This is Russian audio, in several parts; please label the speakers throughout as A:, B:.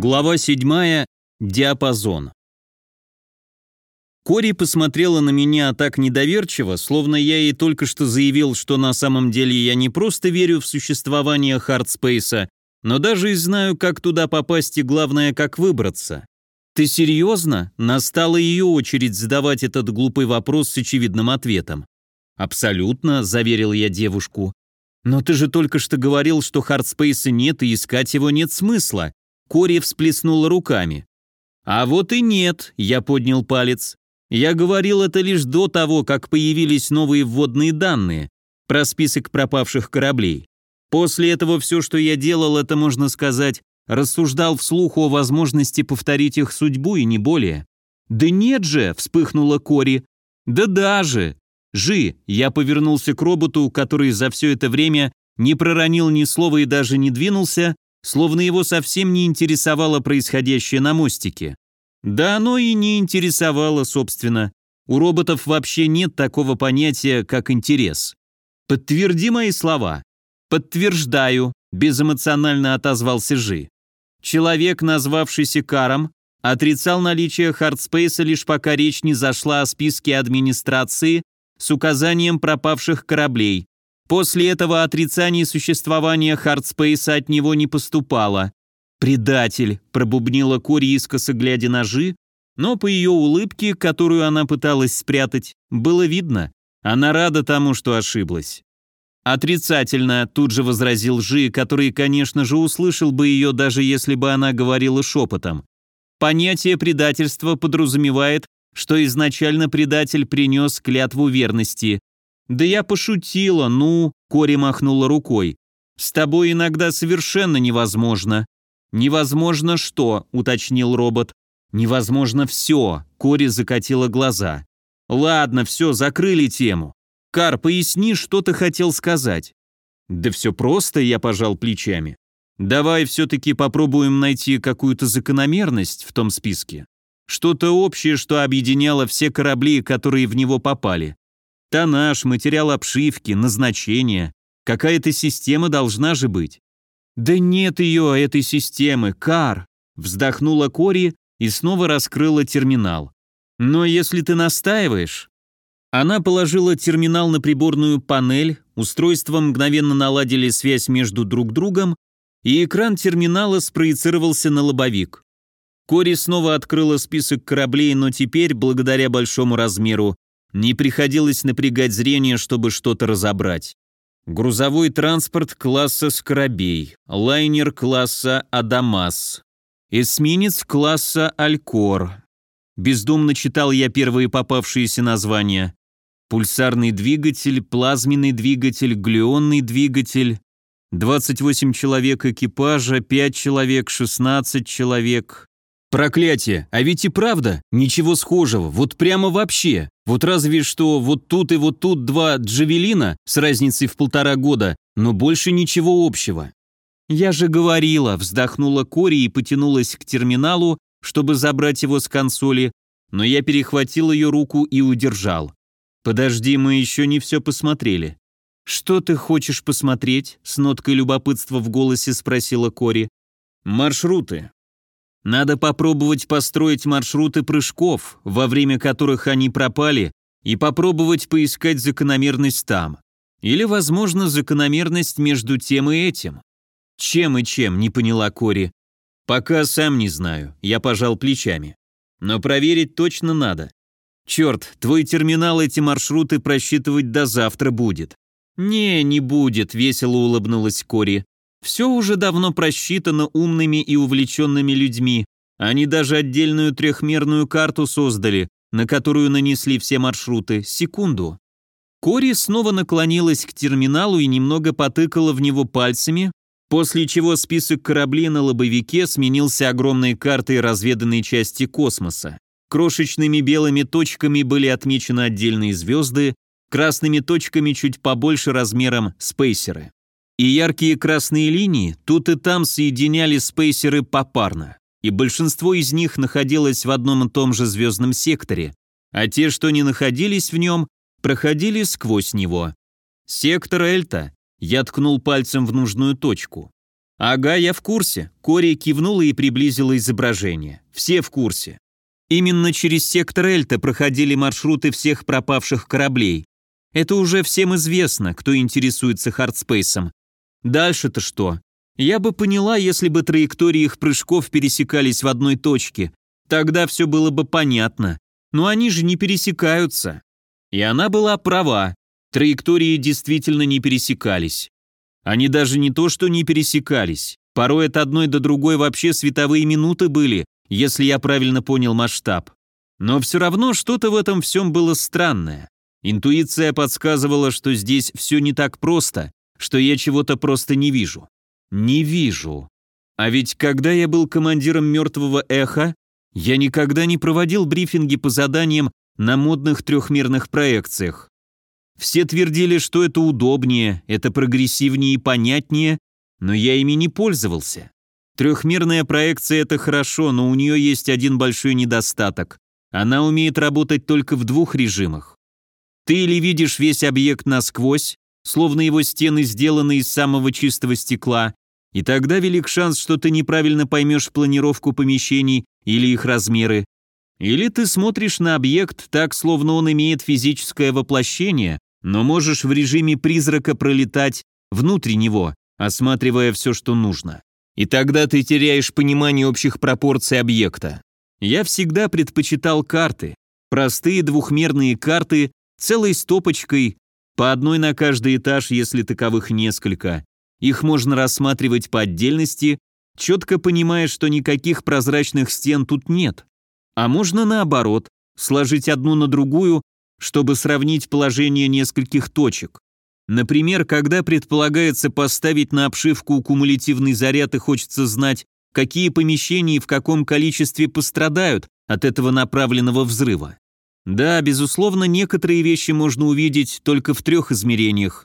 A: Глава 7. Диапазон. Кори посмотрела на меня так недоверчиво, словно я ей только что заявил, что на самом деле я не просто верю в существование хардспейса, но даже и знаю, как туда попасть и главное, как выбраться. «Ты серьезно?» Настала ее очередь задавать этот глупый вопрос с очевидным ответом. «Абсолютно», — заверил я девушку. «Но ты же только что говорил, что хардспейса нет и искать его нет смысла», Кори всплеснула руками. «А вот и нет», — я поднял палец. «Я говорил это лишь до того, как появились новые вводные данные про список пропавших кораблей. После этого все, что я делал, это, можно сказать, рассуждал вслух о возможности повторить их судьбу и не более». «Да нет же!» — вспыхнула Кори. «Да даже!» «Жи!» — я повернулся к роботу, который за все это время не проронил ни слова и даже не двинулся, словно его совсем не интересовало происходящее на мостике. Да оно и не интересовало, собственно. У роботов вообще нет такого понятия, как интерес. Подтверди мои слова. Подтверждаю, безэмоционально отозвался Жи. Человек, назвавшийся Каром, отрицал наличие хардспейса лишь пока речь не зашла о списке администрации с указанием пропавших кораблей, После этого отрицание существования Хардспейса от него не поступало. «Предатель», — пробубнила Кори искоса глядя на Жи, но по ее улыбке, которую она пыталась спрятать, было видно, она рада тому, что ошиблась. «Отрицательно», — тут же возразил Жи, который, конечно же, услышал бы ее, даже если бы она говорила шепотом. «Понятие предательства подразумевает, что изначально предатель принес клятву верности, «Да я пошутила, ну...» — Кори махнула рукой. «С тобой иногда совершенно невозможно». «Невозможно что?» — уточнил робот. «Невозможно все», — Кори закатила глаза. «Ладно, все, закрыли тему. Кар, поясни, что ты хотел сказать». «Да все просто», — я пожал плечами. «Давай все-таки попробуем найти какую-то закономерность в том списке. Что-то общее, что объединяло все корабли, которые в него попали. Тонаж, материал обшивки, назначение. Какая-то система должна же быть. Да нет ее, этой системы, Кар. Вздохнула Кори и снова раскрыла терминал. Но если ты настаиваешь... Она положила терминал на приборную панель, устройства мгновенно наладили связь между друг другом, и экран терминала спроецировался на лобовик. Кори снова открыла список кораблей, но теперь, благодаря большому размеру, не приходилось напрягать зрение, чтобы что-то разобрать. Грузовой транспорт класса «Скоробей», лайнер класса «Адамас», эсминец класса «Алькор». Бездумно читал я первые попавшиеся названия. Пульсарный двигатель, плазменный двигатель, глюонный двигатель, 28 человек экипажа, 5 человек, 16 человек. Проклятие, а ведь и правда, ничего схожего, вот прямо вообще. Вот разве что вот тут и вот тут два джавелина с разницей в полтора года, но больше ничего общего. «Я же говорила», — вздохнула Кори и потянулась к терминалу, чтобы забрать его с консоли, но я перехватил ее руку и удержал. «Подожди, мы еще не все посмотрели». «Что ты хочешь посмотреть?» — с ноткой любопытства в голосе спросила Кори. «Маршруты. Надо попробовать построить маршруты прыжков, во время которых они пропали, и попробовать поискать закономерность там. Или, возможно, закономерность между тем и этим. Чем и чем, не поняла Кори. Пока сам не знаю, я пожал плечами. Но проверить точно надо. Черт, твой терминал эти маршруты просчитывать до завтра будет. Не, не будет, весело улыбнулась Кори. Все уже давно просчитано умными и увлеченными людьми. Они даже отдельную трехмерную карту создали, на которую нанесли все маршруты. Секунду. Кори снова наклонилась к терминалу и немного потыкала в него пальцами, после чего список кораблей на лобовике сменился огромной картой разведанной части космоса. Крошечными белыми точками были отмечены отдельные звезды, красными точками чуть побольше размером спейсеры и яркие красные линии тут и там соединяли спейсеры попарно, и большинство из них находилось в одном и том же звездном секторе, а те, что не находились в нем, проходили сквозь него. Сектор Эльта, я ткнул пальцем в нужную точку. «Ага, я в курсе». Кори кивнула и приблизила изображение. «Все в курсе. Именно через сектор Эльта проходили маршруты всех пропавших кораблей. Это уже всем известно, кто интересуется хардспейсом. Дальше-то что? Я бы поняла, если бы траектории их прыжков пересекались в одной точке. Тогда все было бы понятно. Но они же не пересекаются. И она была права. Траектории действительно не пересекались. Они даже не то, что не пересекались. Порой от одной до другой вообще световые минуты были, если я правильно понял масштаб. Но все равно что-то в этом всем было странное. Интуиция подсказывала, что здесь все не так просто, что я чего-то просто не вижу. Не вижу. А ведь когда я был командиром мертвого эха, я никогда не проводил брифинги по заданиям на модных трехмерных проекциях. Все твердили, что это удобнее, это прогрессивнее и понятнее, но я ими не пользовался. Трехмерная проекция – это хорошо, но у нее есть один большой недостаток. Она умеет работать только в двух режимах. Ты или видишь весь объект насквозь, словно его стены сделаны из самого чистого стекла, и тогда велик шанс, что ты неправильно поймешь планировку помещений или их размеры. Или ты смотришь на объект так, словно он имеет физическое воплощение, но можешь в режиме призрака пролетать внутрь него, осматривая все, что нужно. И тогда ты теряешь понимание общих пропорций объекта. Я всегда предпочитал карты. Простые двухмерные карты, целой стопочкой, по одной на каждый этаж, если таковых несколько. Их можно рассматривать по отдельности, четко понимая, что никаких прозрачных стен тут нет. А можно наоборот, сложить одну на другую, чтобы сравнить положение нескольких точек. Например, когда предполагается поставить на обшивку кумулятивный заряд и хочется знать, какие помещения и в каком количестве пострадают от этого направленного взрыва. Да, безусловно, некоторые вещи можно увидеть только в трех измерениях,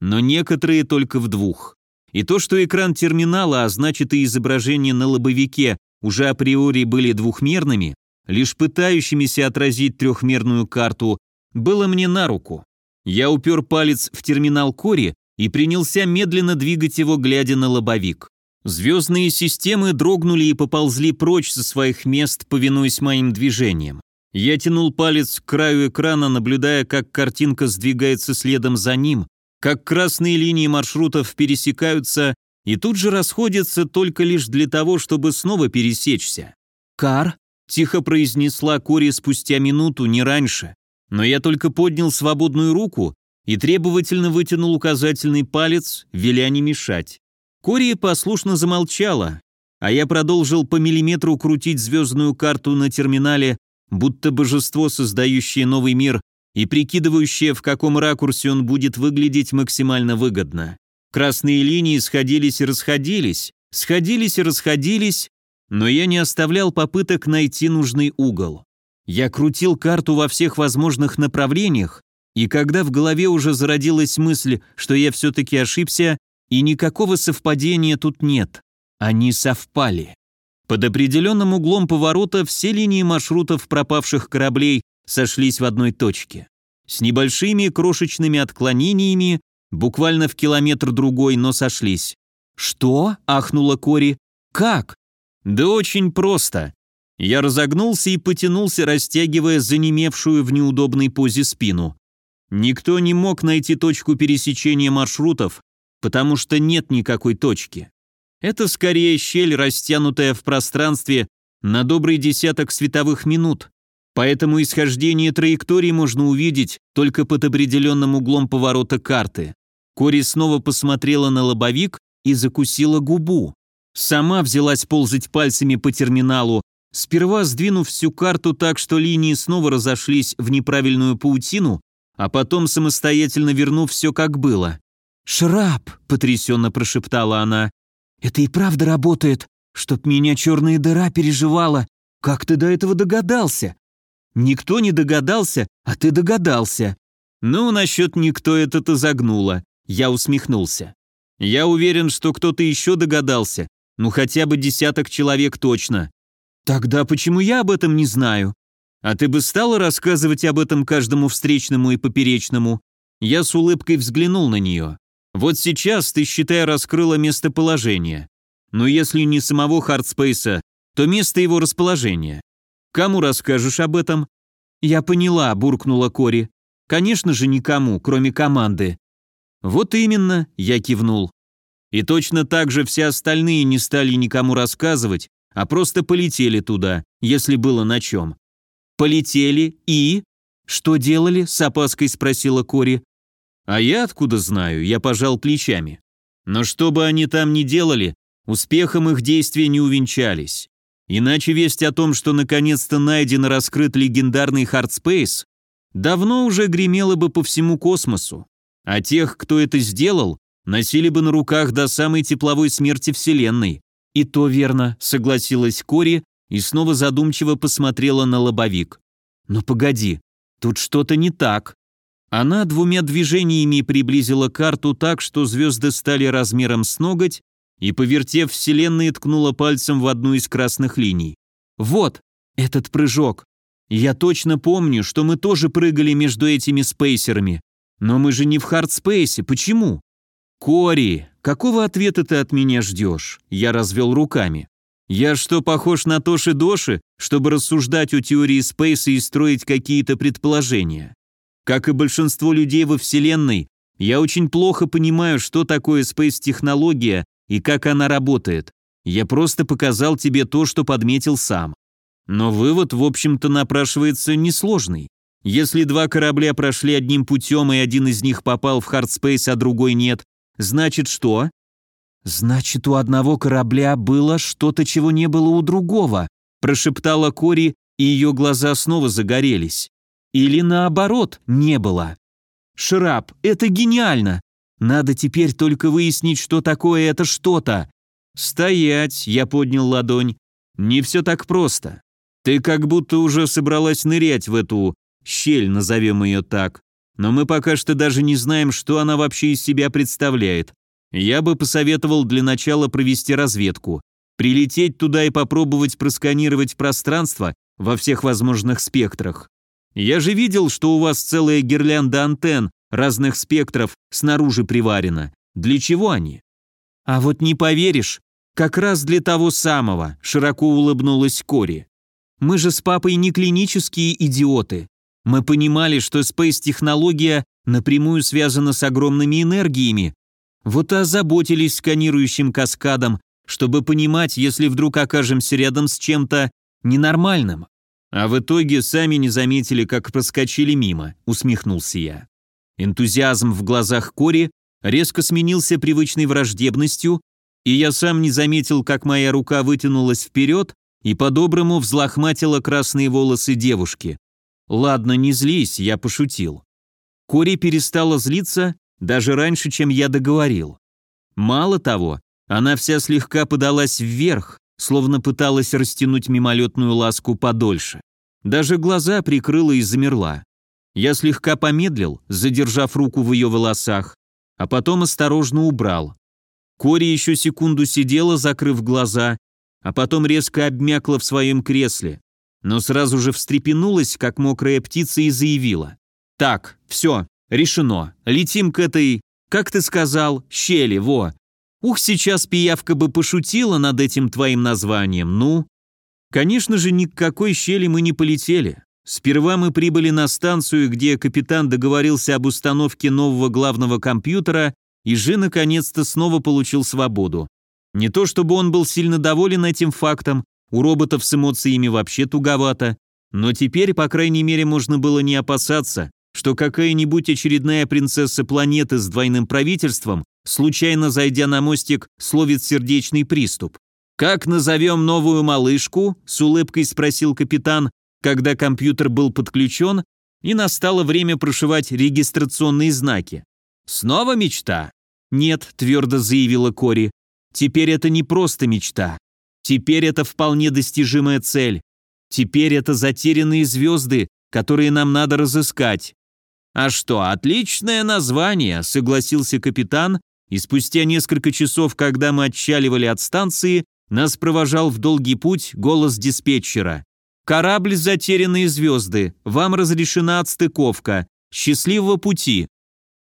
A: но некоторые только в двух. И то, что экран терминала, а значит и изображение на лобовике, уже априори были двухмерными, лишь пытающимися отразить трехмерную карту, было мне на руку. Я упер палец в терминал Кори и принялся медленно двигать его, глядя на лобовик. Звездные системы дрогнули и поползли прочь со своих мест, повинуясь моим движениям. Я тянул палец к краю экрана, наблюдая, как картинка сдвигается следом за ним, как красные линии маршрутов пересекаются и тут же расходятся только лишь для того, чтобы снова пересечься. «Кар», — тихо произнесла Кори спустя минуту, не раньше но я только поднял свободную руку и требовательно вытянул указательный палец, веля не мешать. Кори послушно замолчала, а я продолжил по миллиметру крутить звездную карту на терминале, будто божество, создающее новый мир и прикидывающее, в каком ракурсе он будет выглядеть максимально выгодно. Красные линии сходились и расходились, сходились и расходились, но я не оставлял попыток найти нужный угол. Я крутил карту во всех возможных направлениях, и когда в голове уже зародилась мысль, что я все-таки ошибся, и никакого совпадения тут нет, они совпали. Под определенным углом поворота все линии маршрутов пропавших кораблей сошлись в одной точке. С небольшими крошечными отклонениями, буквально в километр другой, но сошлись. «Что?» – ахнула Кори. «Как?» «Да очень просто. Я разогнулся и потянулся, растягивая занемевшую в неудобной позе спину. Никто не мог найти точку пересечения маршрутов, потому что нет никакой точки. Это скорее щель, растянутая в пространстве на добрый десяток световых минут, поэтому исхождение траектории можно увидеть только под определенным углом поворота карты. Кори снова посмотрела на лобовик и закусила губу. Сама взялась ползать пальцами по терминалу, сперва сдвинув всю карту так, что линии снова разошлись в неправильную паутину, а потом самостоятельно вернув все как было. «Шрап!» — потрясенно прошептала она. «Это и правда работает, чтоб меня черная дыра переживала. Как ты до этого догадался?» «Никто не догадался, а ты догадался». «Ну, насчет никто это-то загнуло», — я усмехнулся. «Я уверен, что кто-то еще догадался, ну хотя бы десяток человек точно. «Тогда почему я об этом не знаю? А ты бы стала рассказывать об этом каждому встречному и поперечному?» Я с улыбкой взглянул на нее. «Вот сейчас ты, считай, раскрыла местоположение. но если не самого Хардспейса, то место его расположения. Кому расскажешь об этом? Я поняла, буркнула Кори. Конечно же никому, кроме команды. Вот именно, я кивнул. И точно так же все остальные не стали никому рассказывать, а просто полетели туда, если было на чем. Полетели и... Что делали? С опаской спросила Кори. А я откуда знаю, я пожал плечами. Но что бы они там ни делали, успехом их действия не увенчались. Иначе весть о том, что наконец-то найден и раскрыт легендарный Хардспейс, давно уже гремела бы по всему космосу. А тех, кто это сделал, носили бы на руках до самой тепловой смерти Вселенной. «И то верно», — согласилась Кори и снова задумчиво посмотрела на лобовик. «Но погоди, тут что-то не так». Она двумя движениями приблизила карту так, что звезды стали размером с ноготь, и, повертев вселенной, ткнула пальцем в одну из красных линий. «Вот, этот прыжок. Я точно помню, что мы тоже прыгали между этими спейсерами. Но мы же не в хардспейсе, почему?» «Кори, какого ответа ты от меня ждешь?» Я развел руками. «Я что, похож на Тоши-Доши, чтобы рассуждать о теории спейса и строить какие-то предположения?» Как и большинство людей во Вселенной, я очень плохо понимаю, что такое спейс-технология и как она работает. Я просто показал тебе то, что подметил сам. Но вывод, в общем-то, напрашивается несложный. Если два корабля прошли одним путем, и один из них попал в хардспейс, а другой нет, значит что? Значит, у одного корабля было что-то, чего не было у другого, прошептала Кори, и ее глаза снова загорелись. Или наоборот, не было. Шраб, это гениально. Надо теперь только выяснить, что такое это что-то. Стоять, я поднял ладонь. Не все так просто. Ты как будто уже собралась нырять в эту щель, назовем ее так. Но мы пока что даже не знаем, что она вообще из себя представляет. Я бы посоветовал для начала провести разведку. Прилететь туда и попробовать просканировать пространство во всех возможных спектрах. Я же видел, что у вас целая гирлянда антенн разных спектров снаружи приварена. Для чего они? А вот не поверишь, как раз для того самого, широко улыбнулась Кори. Мы же с папой не клинические идиоты. Мы понимали, что спейс-технология напрямую связана с огромными энергиями. Вот и озаботились сканирующим каскадом, чтобы понимать, если вдруг окажемся рядом с чем-то ненормальным. А в итоге сами не заметили, как проскочили мимо, усмехнулся я. Энтузиазм в глазах Кори резко сменился привычной враждебностью, и я сам не заметил, как моя рука вытянулась вперед и по-доброму взлохматила красные волосы девушки. Ладно, не злись, я пошутил. Кори перестала злиться даже раньше, чем я договорил. Мало того, она вся слегка подалась вверх, словно пыталась растянуть мимолетную ласку подольше. Даже глаза прикрыла и замерла. Я слегка помедлил, задержав руку в ее волосах, а потом осторожно убрал. Кори еще секунду сидела, закрыв глаза, а потом резко обмякла в своем кресле, но сразу же встрепенулась, как мокрая птица, и заявила. «Так, все, решено, летим к этой, как ты сказал, щели, во, Ух, сейчас пиявка бы пошутила над этим твоим названием, ну? Конечно же, ни к какой щели мы не полетели. Сперва мы прибыли на станцию, где капитан договорился об установке нового главного компьютера, и Жи наконец-то снова получил свободу. Не то чтобы он был сильно доволен этим фактом, у роботов с эмоциями вообще туговато, но теперь, по крайней мере, можно было не опасаться, что какая-нибудь очередная принцесса планеты с двойным правительством случайно зайдя на мостик, словит сердечный приступ. «Как назовем новую малышку?» – с улыбкой спросил капитан, когда компьютер был подключен, и настало время прошивать регистрационные знаки. «Снова мечта?» «Нет», – твердо заявила Кори. «Теперь это не просто мечта. Теперь это вполне достижимая цель. Теперь это затерянные звезды, которые нам надо разыскать». «А что, отличное название», – согласился капитан и спустя несколько часов, когда мы отчаливали от станции, нас провожал в долгий путь голос диспетчера. «Корабль «Затерянные звезды», вам разрешена отстыковка. Счастливого пути!»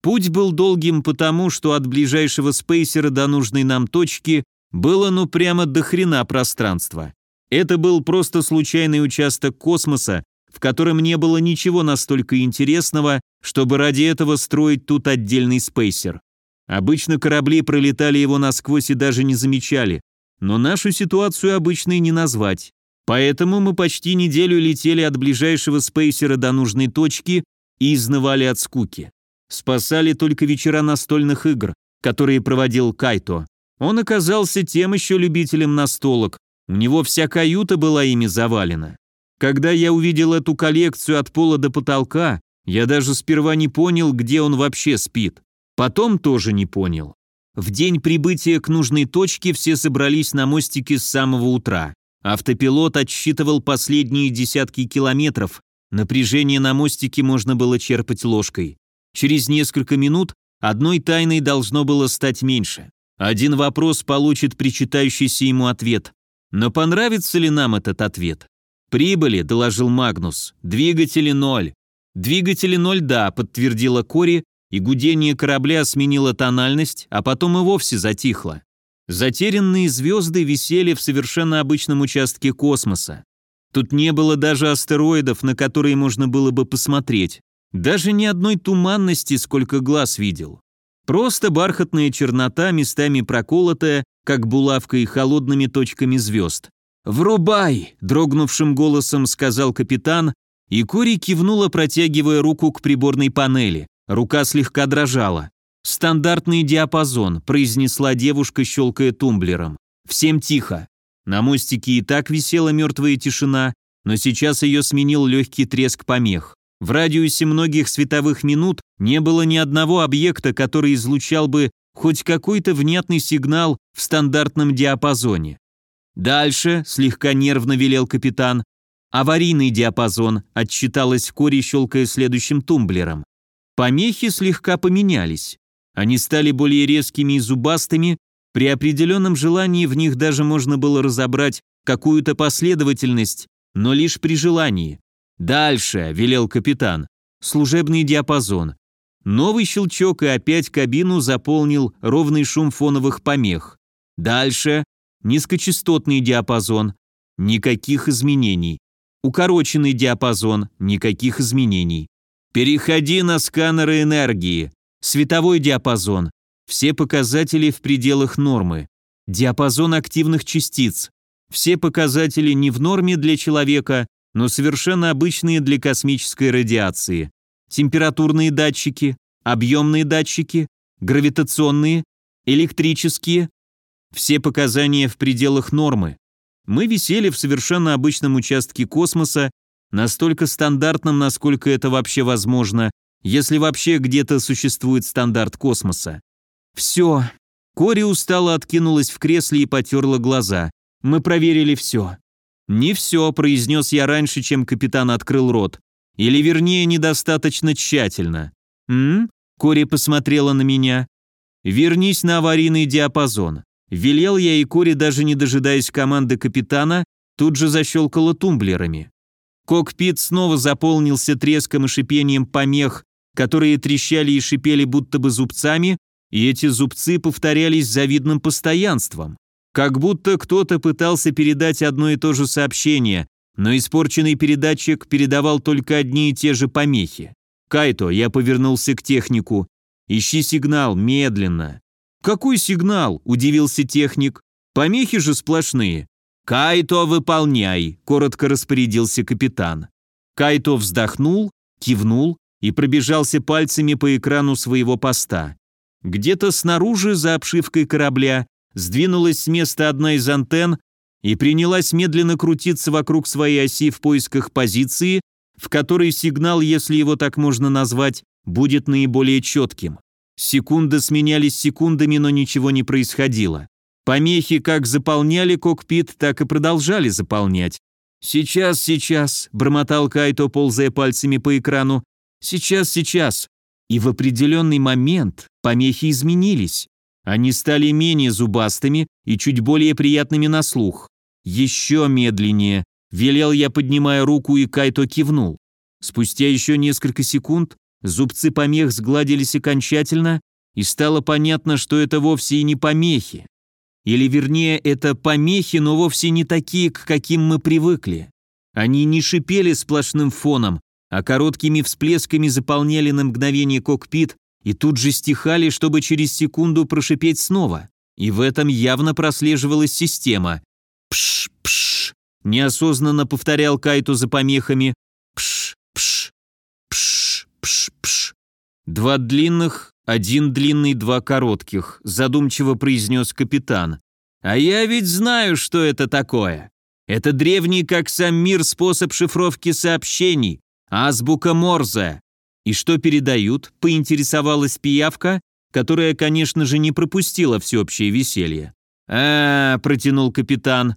A: Путь был долгим потому, что от ближайшего спейсера до нужной нам точки было ну прямо до хрена пространства. Это был просто случайный участок космоса, в котором не было ничего настолько интересного, чтобы ради этого строить тут отдельный спейсер. Обычно корабли пролетали его насквозь и даже не замечали, но нашу ситуацию обычной не назвать. Поэтому мы почти неделю летели от ближайшего спейсера до нужной точки и изнывали от скуки. Спасали только вечера настольных игр, которые проводил Кайто. Он оказался тем еще любителем настолок, у него вся каюта была ими завалена. Когда я увидел эту коллекцию от пола до потолка, я даже сперва не понял, где он вообще спит. Потом тоже не понял. В день прибытия к нужной точке все собрались на мостике с самого утра. Автопилот отсчитывал последние десятки километров. Напряжение на мостике можно было черпать ложкой. Через несколько минут одной тайной должно было стать меньше. Один вопрос получит причитающийся ему ответ. Но понравится ли нам этот ответ? «Прибыли», — доложил Магнус. «Двигатели ноль». «Двигатели ноль, да», — подтвердила Кори, и гудение корабля сменило тональность, а потом и вовсе затихло. Затерянные звезды висели в совершенно обычном участке космоса. Тут не было даже астероидов, на которые можно было бы посмотреть. Даже ни одной туманности, сколько глаз видел. Просто бархатная чернота, местами проколотая, как булавкой холодными точками звезд. «Врубай!» – дрогнувшим голосом сказал капитан, и Кори кивнула, протягивая руку к приборной панели. Рука слегка дрожала. «Стандартный диапазон», – произнесла девушка, щелкая тумблером. «Всем тихо». На мостике и так висела мертвая тишина, но сейчас ее сменил легкий треск помех. В радиусе многих световых минут не было ни одного объекта, который излучал бы хоть какой-то внятный сигнал в стандартном диапазоне. «Дальше», — слегка нервно велел капитан, «аварийный диапазон», — отчиталась Кори, щелкая следующим тумблером. Помехи слегка поменялись. Они стали более резкими и зубастыми, при определенном желании в них даже можно было разобрать какую-то последовательность, но лишь при желании. «Дальше», — велел капитан, — «служебный диапазон». Новый щелчок и опять кабину заполнил ровный шум фоновых помех. Дальше Низкочастотный диапазон – никаких изменений. Укороченный диапазон – никаких изменений. Переходи на сканеры энергии. Световой диапазон – все показатели в пределах нормы. Диапазон активных частиц – все показатели не в норме для человека, но совершенно обычные для космической радиации. Температурные датчики, объемные датчики, гравитационные, электрические, все показания в пределах нормы. Мы висели в совершенно обычном участке космоса, настолько стандартном, насколько это вообще возможно, если вообще где-то существует стандарт космоса. Все. Кори устало откинулась в кресле и потерла глаза. Мы проверили все. «Не все», — произнес я раньше, чем капитан открыл рот. Или, вернее, недостаточно тщательно. «М?» — Кори посмотрела на меня. «Вернись на аварийный диапазон. Велел я и Кори, даже не дожидаясь команды капитана, тут же защелкала тумблерами. Кокпит снова заполнился треском и шипением помех, которые трещали и шипели будто бы зубцами, и эти зубцы повторялись завидным постоянством. Как будто кто-то пытался передать одно и то же сообщение, но испорченный передатчик передавал только одни и те же помехи. «Кайто», я повернулся к технику, — «ищи сигнал, медленно». «Какой сигнал?» – удивился техник. «Помехи же сплошные». «Кайто, выполняй», – коротко распорядился капитан. Кайто вздохнул, кивнул и пробежался пальцами по экрану своего поста. Где-то снаружи, за обшивкой корабля, сдвинулась с места одна из антенн и принялась медленно крутиться вокруг своей оси в поисках позиции, в которой сигнал, если его так можно назвать, будет наиболее четким. Секунды сменялись секундами, но ничего не происходило. Помехи как заполняли кокпит, так и продолжали заполнять. «Сейчас, сейчас», — бормотал Кайто, ползая пальцами по экрану. «Сейчас, сейчас». И в определенный момент помехи изменились. Они стали менее зубастыми и чуть более приятными на слух. Еще медленнее. Велел я, поднимая руку, и Кайто кивнул. Спустя еще несколько секунд Зубцы помех сгладились окончательно, и стало понятно, что это вовсе и не помехи. Или вернее, это помехи, но вовсе не такие, к каким мы привыкли. Они не шипели сплошным фоном, а короткими всплесками заполняли на мгновение кокпит и тут же стихали, чтобы через секунду прошипеть снова. И в этом явно прослеживалась система. «Пш-пш», — неосознанно повторял Кайту за помехами. «Пш-пш, пш-пш-пш». Два длинных, один длинный, два коротких, задумчиво произнес капитан. «А я ведь знаю, что это такое. Это древний, как сам мир, способ шифровки сообщений, азбука Морзе. И что передают, поинтересовалась пиявка, которая, конечно же, не пропустила всеобщее веселье. а, протянул капитан,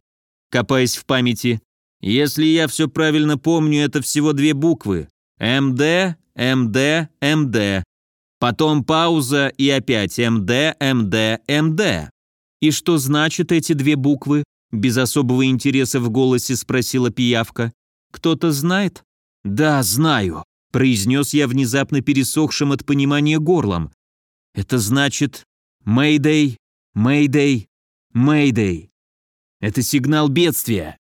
A: копаясь в памяти. «Если я все правильно помню, это всего две буквы. МД, МД, МД. Потом пауза и опять МД, МД, МД. И что значат эти две буквы? Без особого интереса в голосе спросила пиявка. Кто-то знает? Да, знаю, произнес я внезапно пересохшим от понимания горлом. Это значит «Мэйдэй, Мэйдэй, Мэйдэй». Это сигнал бедствия.